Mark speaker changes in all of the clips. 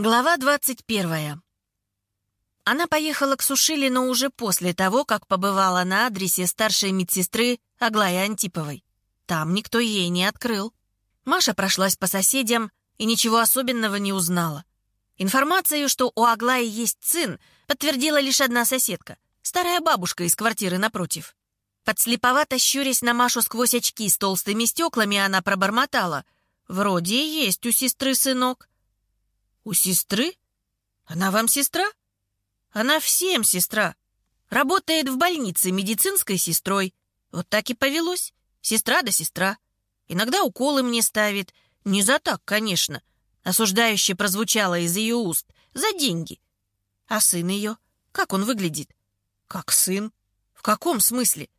Speaker 1: Глава 21. Она поехала к Сушилину уже после того, как побывала на адресе старшей медсестры Аглаи Антиповой. Там никто ей не открыл. Маша прошлась по соседям и ничего особенного не узнала. Информацию, что у Аглаи есть сын, подтвердила лишь одна соседка, старая бабушка из квартиры напротив. Подслеповато щурясь на Машу сквозь очки с толстыми стеклами, она пробормотала. «Вроде есть у сестры сынок». «У сестры? Она вам сестра?» «Она всем сестра. Работает в больнице медицинской сестрой. Вот так и повелось. Сестра да сестра. Иногда уколы мне ставит. Не за так, конечно». Осуждающе прозвучало из ее уст. «За деньги». «А сын ее? Как он выглядит?» «Как сын? В каком смысле?»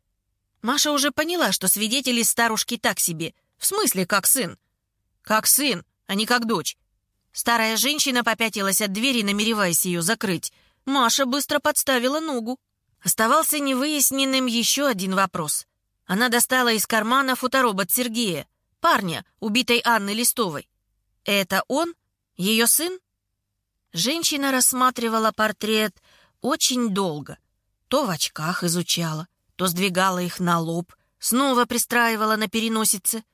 Speaker 1: Маша уже поняла, что свидетели старушки так себе. В смысле, как сын? Как сын, а не как дочь. Старая женщина попятилась от двери, намереваясь ее закрыть. Маша быстро подставила ногу. Оставался невыясненным еще один вопрос. Она достала из кармана фоторобот Сергея, парня, убитой Анны Листовой. «Это он? Ее сын?» Женщина рассматривала портрет очень долго. То в очках изучала, то сдвигала их на лоб, снова пристраивала на переносице.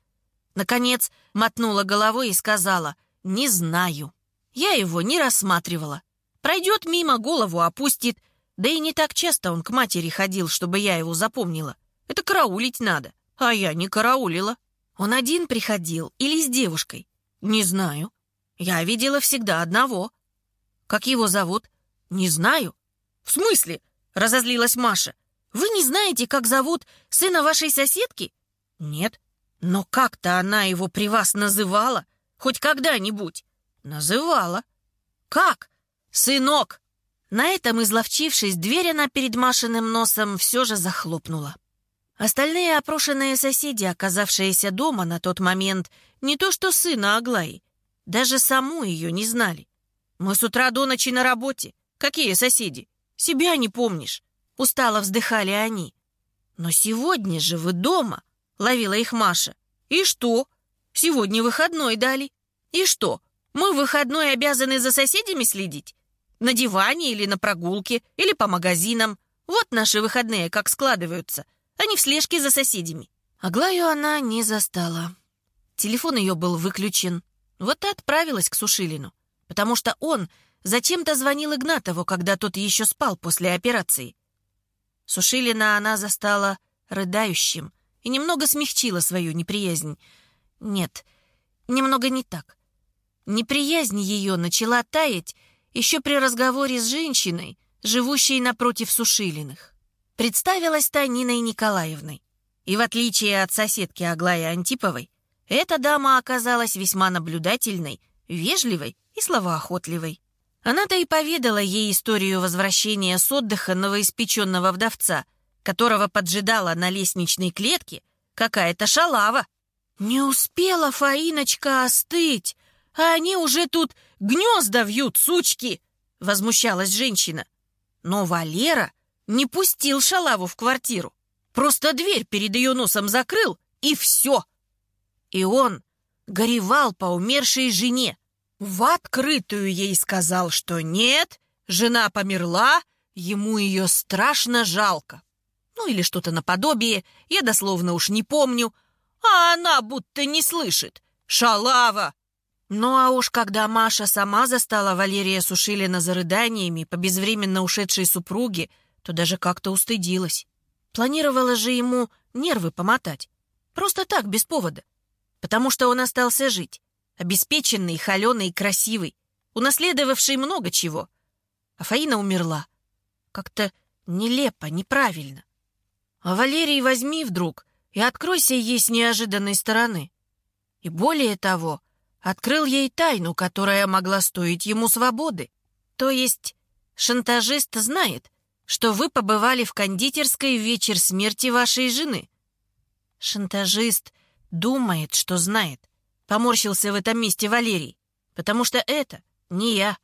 Speaker 1: Наконец мотнула головой и сказала — «Не знаю. Я его не рассматривала. Пройдет мимо, голову опустит. Да и не так часто он к матери ходил, чтобы я его запомнила. Это караулить надо. А я не караулила. Он один приходил или с девушкой? Не знаю. Я видела всегда одного. Как его зовут? Не знаю. В смысле? Разозлилась Маша. Вы не знаете, как зовут сына вашей соседки? Нет. Но как-то она его при вас называла. Хоть когда-нибудь?» «Называла». «Как?» «Сынок!» На этом, изловчившись, дверь она перед Машиным носом все же захлопнула. Остальные опрошенные соседи, оказавшиеся дома на тот момент, не то что сына Аглаи, даже саму ее не знали. «Мы с утра до ночи на работе. Какие соседи? Себя не помнишь?» Устало вздыхали они. «Но сегодня же вы дома», — ловила их Маша. «И что? Сегодня выходной дали. И что, мы в выходной обязаны за соседями следить? На диване или на прогулке, или по магазинам. Вот наши выходные как складываются, не в слежке за соседями. Аглаю она не застала. Телефон ее был выключен. Вот и отправилась к Сушилину, потому что он зачем-то звонил Игнатову, когда тот еще спал после операции. Сушилина она застала рыдающим и немного смягчила свою неприязнь. Нет, немного не так. Неприязнь ее начала таять еще при разговоре с женщиной, живущей напротив Сушилиных. Представилась та Ниной Николаевной. И в отличие от соседки Аглаи Антиповой, эта дама оказалась весьма наблюдательной, вежливой и словоохотливой. Она-то и поведала ей историю возвращения с отдыха новоиспеченного вдовца, которого поджидала на лестничной клетке какая-то шалава. Не успела Фаиночка остыть, а они уже тут гнезда вьют, сучки!» — возмущалась женщина. Но Валера не пустил шалаву в квартиру. Просто дверь перед ее носом закрыл, и все. И он горевал по умершей жене. В открытую ей сказал, что нет, жена померла, ему ее страшно жалко. Ну или что-то наподобие, я дословно уж не помню — а она будто не слышит. Шалава!» Ну а уж когда Маша сама застала Валерия Сушилина за рыданиями по безвременно ушедшей супруге, то даже как-то устыдилась. Планировала же ему нервы помотать. Просто так, без повода. Потому что он остался жить. Обеспеченный, холеный, красивый, унаследовавший много чего. А Фаина умерла. Как-то нелепо, неправильно. А Валерий возьми вдруг и откройся ей с неожиданной стороны. И более того, открыл ей тайну, которая могла стоить ему свободы. То есть шантажист знает, что вы побывали в кондитерской в вечер смерти вашей жены. Шантажист думает, что знает. Поморщился в этом месте Валерий, потому что это не я.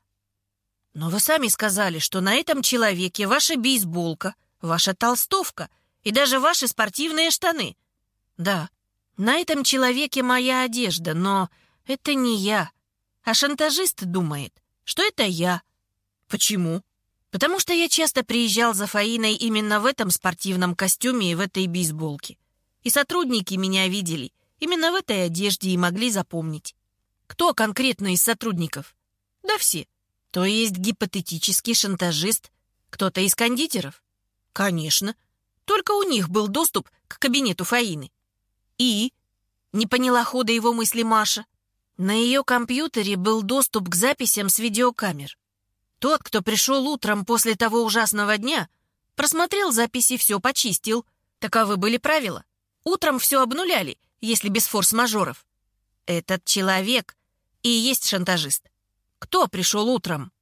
Speaker 1: Но вы сами сказали, что на этом человеке ваша бейсболка, ваша толстовка и даже ваши спортивные штаны. Да, на этом человеке моя одежда, но это не я. А шантажист думает, что это я. Почему? Потому что я часто приезжал за Фаиной именно в этом спортивном костюме и в этой бейсболке. И сотрудники меня видели именно в этой одежде и могли запомнить. Кто конкретно из сотрудников? Да все. То есть гипотетический шантажист, кто-то из кондитеров? Конечно. Только у них был доступ к кабинету Фаины. И? Не поняла хода его мысли Маша. На ее компьютере был доступ к записям с видеокамер. Тот, кто пришел утром после того ужасного дня, просмотрел записи, все почистил. Таковы были правила. Утром все обнуляли, если без форс-мажоров. Этот человек и есть шантажист. Кто пришел утром?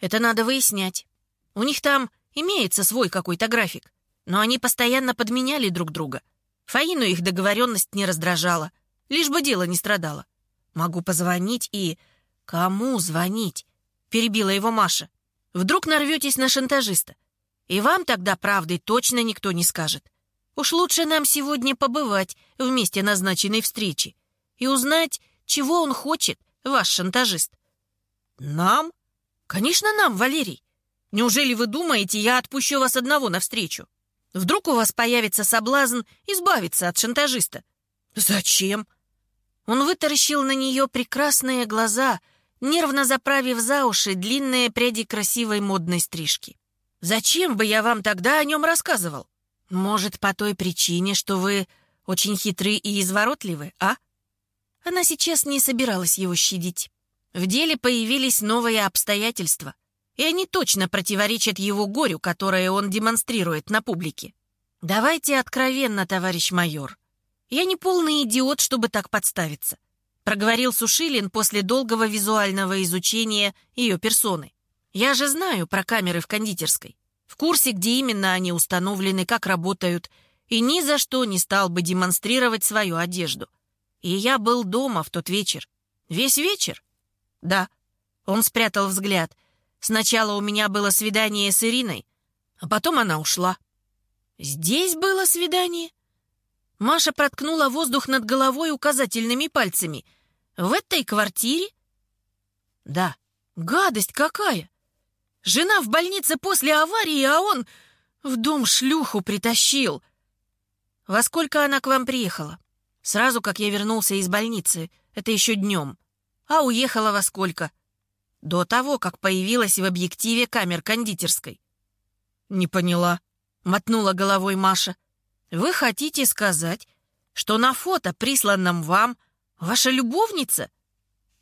Speaker 1: Это надо выяснять. У них там имеется свой какой-то график, но они постоянно подменяли друг друга. Фаину их договоренность не раздражала, лишь бы дело не страдало. Могу позвонить и... Кому звонить? Перебила его Маша. Вдруг нарветесь на шантажиста. И вам тогда правды точно никто не скажет. Уж лучше нам сегодня побывать в месте назначенной встречи и узнать, чего он хочет, ваш шантажист. Нам? Конечно, нам, Валерий. Неужели вы думаете, я отпущу вас одного навстречу? Вдруг у вас появится соблазн избавиться от шантажиста? Зачем? Он вытаращил на нее прекрасные глаза, нервно заправив за уши длинные пряди красивой модной стрижки. «Зачем бы я вам тогда о нем рассказывал? Может, по той причине, что вы очень хитры и изворотливы, а?» Она сейчас не собиралась его щадить. В деле появились новые обстоятельства, и они точно противоречат его горю, которое он демонстрирует на публике. «Давайте откровенно, товарищ майор. Я не полный идиот, чтобы так подставиться проговорил Сушилин после долгого визуального изучения ее персоны. «Я же знаю про камеры в кондитерской. В курсе, где именно они установлены, как работают, и ни за что не стал бы демонстрировать свою одежду. И я был дома в тот вечер. Весь вечер? Да. Он спрятал взгляд. Сначала у меня было свидание с Ириной, а потом она ушла. Здесь было свидание? Маша проткнула воздух над головой указательными пальцами — в этой квартире? Да, гадость какая! Жена в больнице после аварии, а он в дом шлюху притащил. Во сколько она к вам приехала? Сразу, как я вернулся из больницы. Это еще днем. А уехала во сколько? До того, как появилась в объективе камер кондитерской. Не поняла. Мотнула головой Маша. Вы хотите сказать, что на фото, присланном вам, «Ваша любовница?»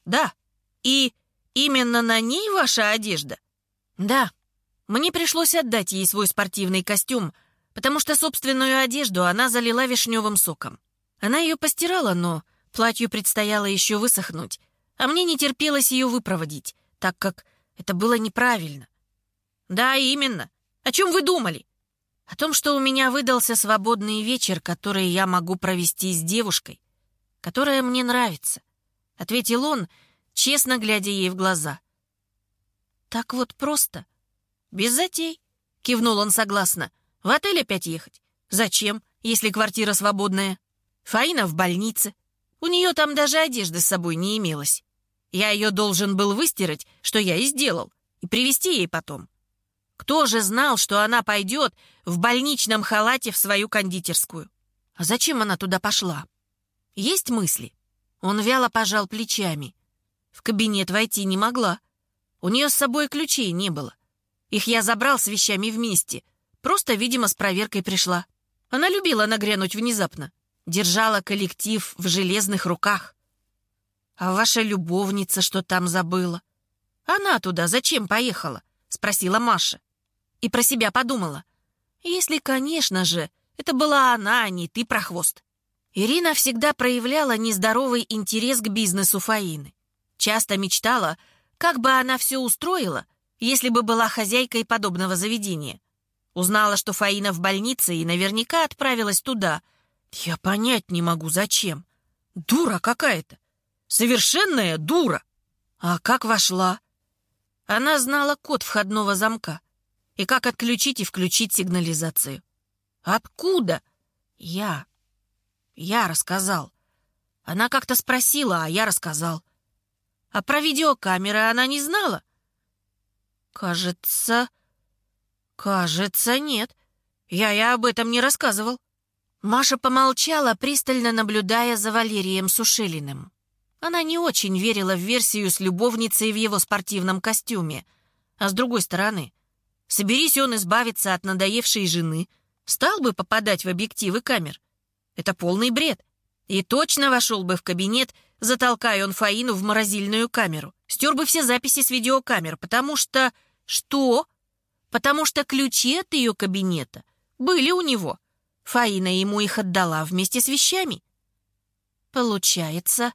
Speaker 1: «Да. И именно на ней ваша одежда?» «Да. Мне пришлось отдать ей свой спортивный костюм, потому что собственную одежду она залила вишневым соком. Она ее постирала, но платью предстояло еще высохнуть, а мне не терпелось ее выпроводить, так как это было неправильно. Да, именно. О чем вы думали? О том, что у меня выдался свободный вечер, который я могу провести с девушкой, которая мне нравится», — ответил он, честно глядя ей в глаза. «Так вот просто. Без затей», — кивнул он согласно. «В отель опять ехать? Зачем, если квартира свободная? Фаина в больнице. У нее там даже одежды с собой не имелось. Я ее должен был выстирать, что я и сделал, и привезти ей потом. Кто же знал, что она пойдет в больничном халате в свою кондитерскую? А зачем она туда пошла?» Есть мысли?» Он вяло пожал плечами. В кабинет войти не могла. У нее с собой ключей не было. Их я забрал с вещами вместе. Просто, видимо, с проверкой пришла. Она любила нагрянуть внезапно. Держала коллектив в железных руках. «А ваша любовница что там забыла?» «Она туда зачем поехала?» — спросила Маша. И про себя подумала. «Если, конечно же, это была она, а не ты, прохвост». Ирина всегда проявляла нездоровый интерес к бизнесу Фаины. Часто мечтала, как бы она все устроила, если бы была хозяйкой подобного заведения. Узнала, что Фаина в больнице и наверняка отправилась туда. Я понять не могу, зачем. Дура какая-то. Совершенная дура. А как вошла? Она знала код входного замка и как отключить и включить сигнализацию. Откуда? Я. Я рассказал. Она как-то спросила, а я рассказал. А про видеокамеры она не знала. Кажется... Кажется, нет. Я и об этом не рассказывал. Маша помолчала, пристально наблюдая за Валерием Сушилиным. Она не очень верила в версию с любовницей в его спортивном костюме. А с другой стороны, соберись он избавиться от надоевшей жены, стал бы попадать в объективы камер. Это полный бред. И точно вошел бы в кабинет, затолкая он Фаину в морозильную камеру. Стер бы все записи с видеокамер, потому что... Что? Потому что ключи от ее кабинета были у него. Фаина ему их отдала вместе с вещами. Получается,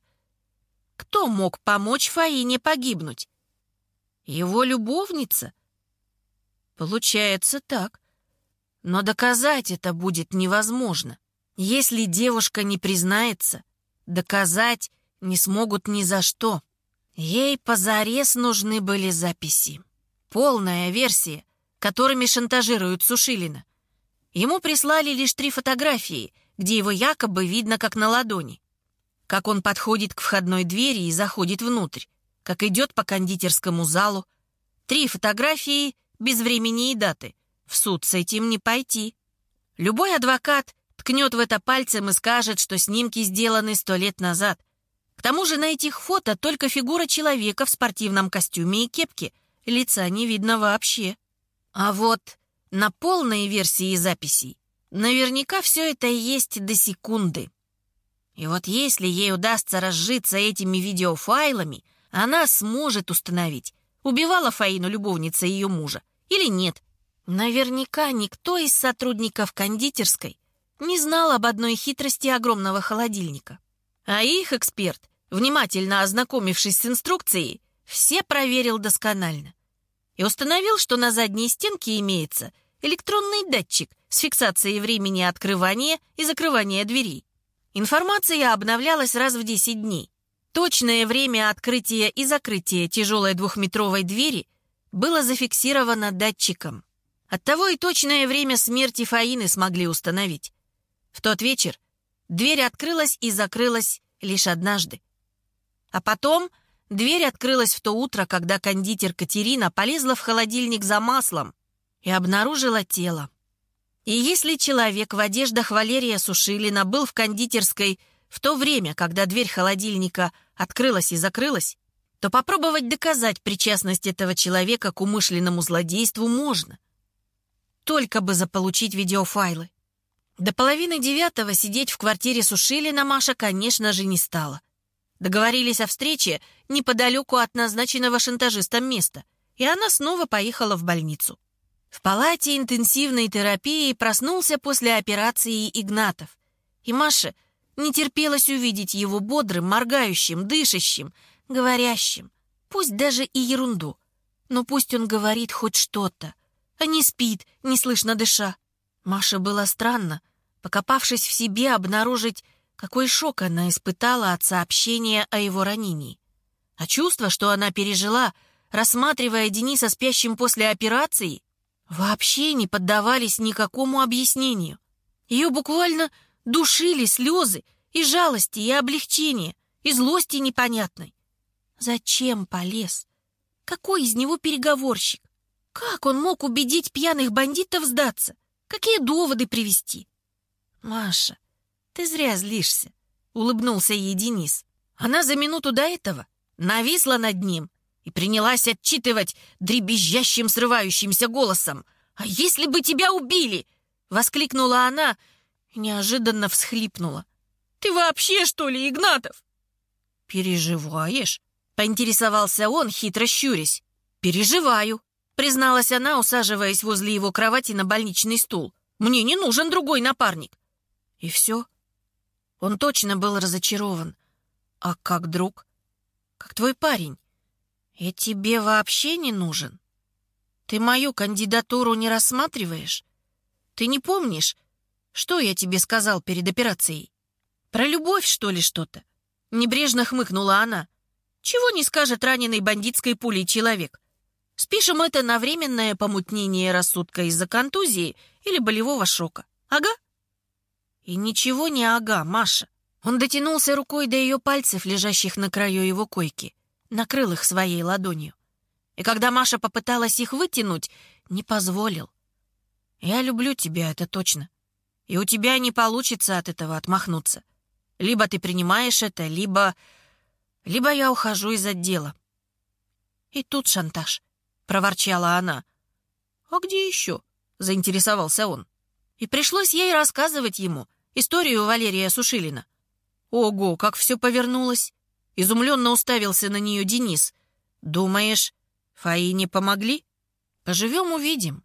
Speaker 1: кто мог помочь Фаине погибнуть? Его любовница? Получается так. Но доказать это будет невозможно. Если девушка не признается, доказать не смогут ни за что. Ей позарез нужны были записи. Полная версия, которыми шантажируют Сушилина. Ему прислали лишь три фотографии, где его якобы видно как на ладони. Как он подходит к входной двери и заходит внутрь, как идет по кондитерскому залу. Три фотографии без времени и даты. В суд с этим не пойти. Любой адвокат ткнет в это пальцем и скажет, что снимки сделаны сто лет назад. К тому же на этих фото только фигура человека в спортивном костюме и кепке. Лица не видно вообще. А вот на полной версии записей наверняка все это и есть до секунды. И вот если ей удастся разжиться этими видеофайлами, она сможет установить, убивала Фаину любовница ее мужа или нет. Наверняка никто из сотрудников кондитерской не знал об одной хитрости огромного холодильника. А их эксперт, внимательно ознакомившись с инструкцией, все проверил досконально и установил, что на задней стенке имеется электронный датчик с фиксацией времени открывания и закрывания дверей. Информация обновлялась раз в 10 дней. Точное время открытия и закрытия тяжелой двухметровой двери было зафиксировано датчиком. Оттого и точное время смерти Фаины смогли установить. В тот вечер дверь открылась и закрылась лишь однажды. А потом дверь открылась в то утро, когда кондитер Катерина полезла в холодильник за маслом и обнаружила тело. И если человек в одеждах Валерия Сушилина был в кондитерской в то время, когда дверь холодильника открылась и закрылась, то попробовать доказать причастность этого человека к умышленному злодейству можно. Только бы заполучить видеофайлы. До половины девятого сидеть в квартире Сушилина Маша, конечно же, не стала. Договорились о встрече неподалеку от назначенного шантажистом места, и она снова поехала в больницу. В палате интенсивной терапии проснулся после операции Игнатов. И Маше не терпелось увидеть его бодрым, моргающим, дышащим, говорящим. Пусть даже и ерунду. Но пусть он говорит хоть что-то, а не спит, неслышно дыша. Маше было странно, покопавшись в себе, обнаружить, какой шок она испытала от сообщения о его ранении. А чувство, что она пережила, рассматривая Дениса спящим после операции, вообще не поддавались никакому объяснению. Ее буквально душили слезы и жалости, и облегчения, и злости непонятной. Зачем полез? Какой из него переговорщик? Как он мог убедить пьяных бандитов сдаться? Какие доводы привести? Маша, ты зря злишься, улыбнулся ей Денис. Она за минуту до этого нависла над ним и принялась отчитывать дребезжащим срывающимся голосом. «А если бы тебя убили?» — воскликнула она и неожиданно всхлипнула. «Ты вообще, что ли, Игнатов?» «Переживаешь?» — поинтересовался он, хитро щурясь. «Переживаю», — призналась она, усаживаясь возле его кровати на больничный стул. «Мне не нужен другой напарник». И все. Он точно был разочарован. «А как друг? Как твой парень?» «Я тебе вообще не нужен? Ты мою кандидатуру не рассматриваешь? Ты не помнишь, что я тебе сказал перед операцией? Про любовь, что ли, что-то?» Небрежно хмыкнула она. «Чего не скажет раненый бандитской пулей человек? Спишем это на временное помутнение рассудка из-за контузии или болевого шока. Ага?» И ничего не ага, Маша. Он дотянулся рукой до ее пальцев, лежащих на краю его койки накрыл их своей ладонью. И когда Маша попыталась их вытянуть, не позволил. Я люблю тебя, это точно. И у тебя не получится от этого отмахнуться. Либо ты принимаешь это, либо... Либо я ухожу из отдела. И тут шантаж, — проворчала она. А где еще? — заинтересовался он. И пришлось ей рассказывать ему историю Валерия Сушилина. Ого, как все повернулось! Изумленно уставился на нее Денис. «Думаешь, Фаине помогли? Поживем, увидим.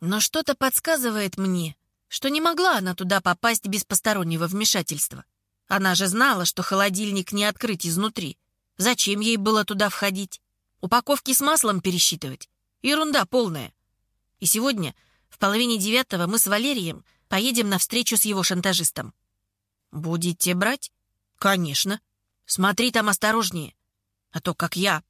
Speaker 1: Но что-то подсказывает мне, что не могла она туда попасть без постороннего вмешательства. Она же знала, что холодильник не открыть изнутри. Зачем ей было туда входить? Упаковки с маслом пересчитывать? Ерунда полная. И сегодня, в половине девятого, мы с Валерием поедем на встречу с его шантажистом. «Будете брать?» «Конечно. Смотри там осторожнее. А то как я».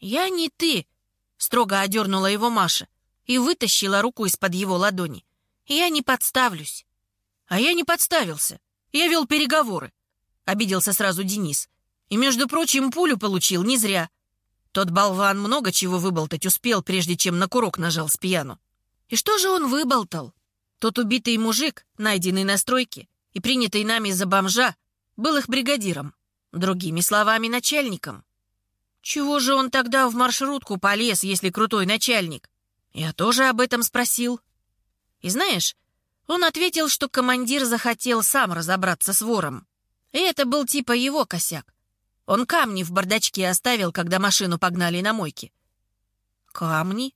Speaker 1: «Я не ты», — строго одернула его Маша и вытащила руку из-под его ладони. «Я не подставлюсь». «А я не подставился. Я вел переговоры», — обиделся сразу Денис. «И, между прочим, пулю получил не зря. Тот болван много чего выболтать успел, прежде чем на курок нажал с пьяну. И что же он выболтал? Тот убитый мужик, найденный на стройке и принятый нами за бомжа, был их бригадиром. Другими словами, начальником. Чего же он тогда в маршрутку полез, если крутой начальник? Я тоже об этом спросил. И знаешь, он ответил, что командир захотел сам разобраться с вором. И это был типа его косяк. Он камни в бардачке оставил, когда машину погнали на мойке. Камни?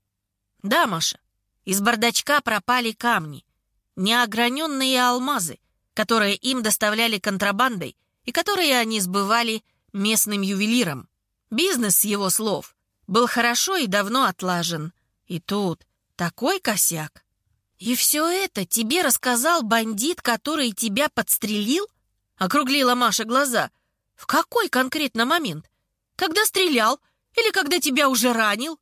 Speaker 1: Да, Маша. Из бардачка пропали камни. Неограненные алмазы, которые им доставляли контрабандой и которые они сбывали местным ювелирам. Бизнес, с его слов, был хорошо и давно отлажен. И тут такой косяк. «И все это тебе рассказал бандит, который тебя подстрелил?» — округлила Маша глаза. «В какой конкретно момент? Когда стрелял? Или когда тебя уже ранил?»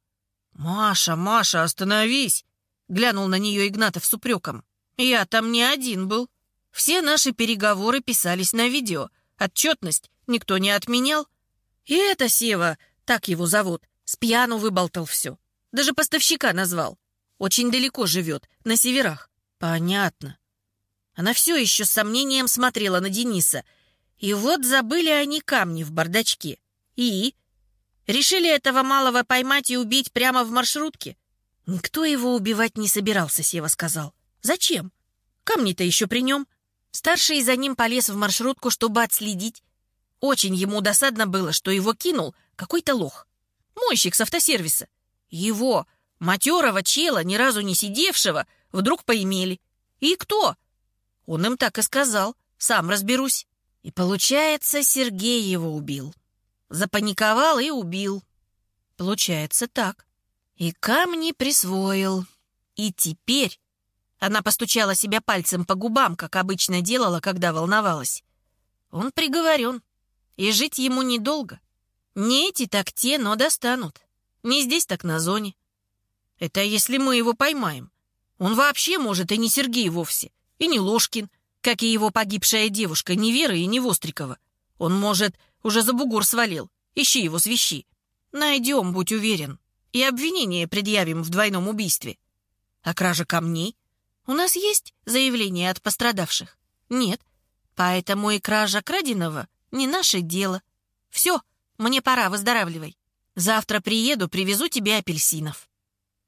Speaker 1: «Маша, Маша, остановись!» — глянул на нее Игнатов с упреком. «Я там не один был. Все наши переговоры писались на видео. Отчетность никто не отменял. И это Сева, так его зовут, с пьяну выболтал все. Даже поставщика назвал. Очень далеко живет, на северах. Понятно. Она все еще с сомнением смотрела на Дениса. И вот забыли они камни в бардачке. И? Решили этого малого поймать и убить прямо в маршрутке? Никто его убивать не собирался, Сева сказал. Зачем? Камни-то еще при нем. Старший за ним полез в маршрутку, чтобы отследить. Очень ему досадно было, что его кинул какой-то лох. Мойщик с автосервиса. Его, матерого чела, ни разу не сидевшего, вдруг поимели. И кто? Он им так и сказал. Сам разберусь. И получается, Сергей его убил. Запаниковал и убил. Получается так. И камни присвоил. И теперь она постучала себя пальцем по губам, как обычно делала, когда волновалась. Он приговорен, и жить ему недолго. Не эти, так те, но достанут. Не здесь, так на зоне. Это если мы его поймаем. Он вообще, может, и не Сергей вовсе, и не Ложкин, как и его погибшая девушка, не Вера и не Вострикова. Он, может, уже за бугор свалил. Ищи его, свищи. Найдем, будь уверен. И обвинение предъявим в двойном убийстве. А кража камней? У нас есть заявление от пострадавших? Нет. Поэтому и кража краденого не наше дело. Все, мне пора, выздоравливай. Завтра приеду, привезу тебе апельсинов.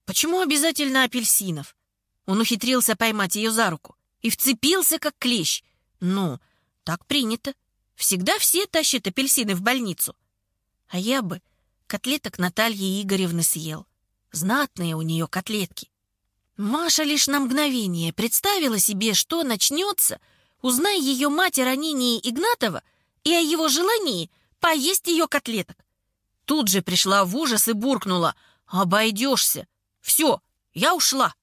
Speaker 1: Почему обязательно апельсинов? Он ухитрился поймать ее за руку и вцепился, как клещ. Ну, так принято. Всегда все тащат апельсины в больницу. А я бы котлеток Натальи Игоревны съел. Знатные у нее котлетки. Маша лишь на мгновение представила себе, что начнется, узнай ее мать о ранении Игнатова и о его желании поесть ее котлеток. Тут же пришла в ужас и буркнула «Обойдешься! Все, я ушла!»